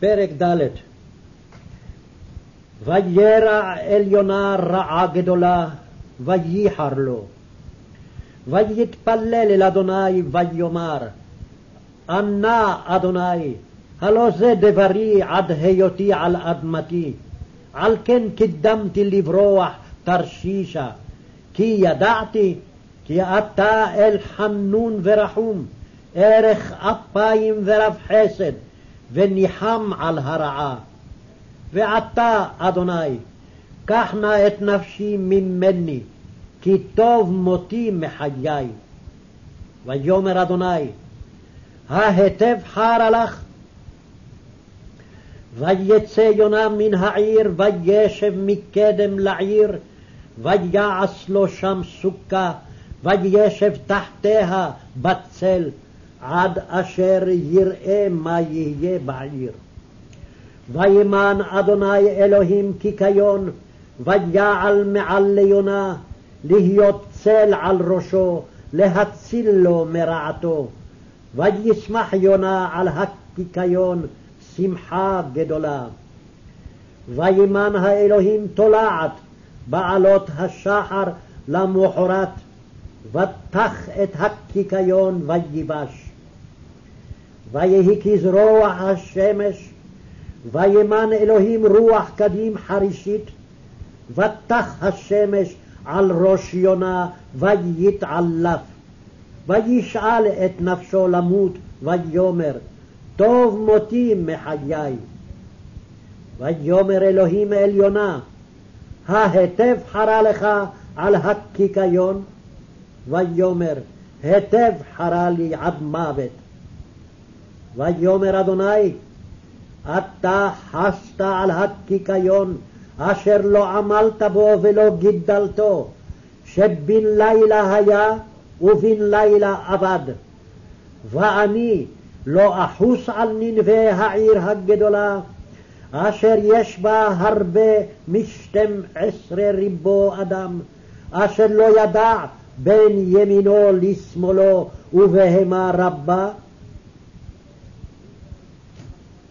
פרק ד' וירע אל יונה רעה גדולה, וייחר לו. ויתפלל אל אדוני ויאמר, ענה אדוני, הלא זה דברי עד היותי על אדמתי, על כן קידמתי לברוח תרשישה, כי ידעתי כי אתה אל חנון ורחום, ערך אפיים ורב חסד, וניחם על הרעה. ועתה, אדוני, קח נא את נפשי ממני, כי טוב מותי מחיי. ויאמר אדוני, ההיטב חרה לך? ויצא יונה מן העיר, וישב מקדם לעיר, ויעש לו שם סוכה, וישב תחתיה בצל, עד אשר יראה מה יהיה בעיר. וימן אדוני אלוהים קיקיון, ויעל מעל ליונה, להיות צל על ראשו, להציל לו מרעתו. וישמח יונה על הקיקיון שמחה גדולה. וימן האלוהים תולעת בעלות השחר למחרת, ותח את הקיקיון ויבש. ויהי כזרוע השמש, וימן אלוהים רוח קדים חרישית, ותח השמש על ראש יונה, ויתעלף. וישאל את נפשו למות, ויאמר, טוב מותי מחיי. ויאמר אלוהים אל יונה, ההיטב חרה לך על הקיקיון? ויאמר, היטב חרה לי עד מוות. ויאמר אדוני, אתה חסת על הקיקיון, אשר לא עמלת בו ולא גידלתו, שבן לילה היה ובן לילה אבד. ואני לא אחוס על ננבי העיר הגדולה, אשר יש בה הרבה משתים עשרה ריבו אדם, אשר לא ידע בין ימינו לשמאלו ובהמה רבה,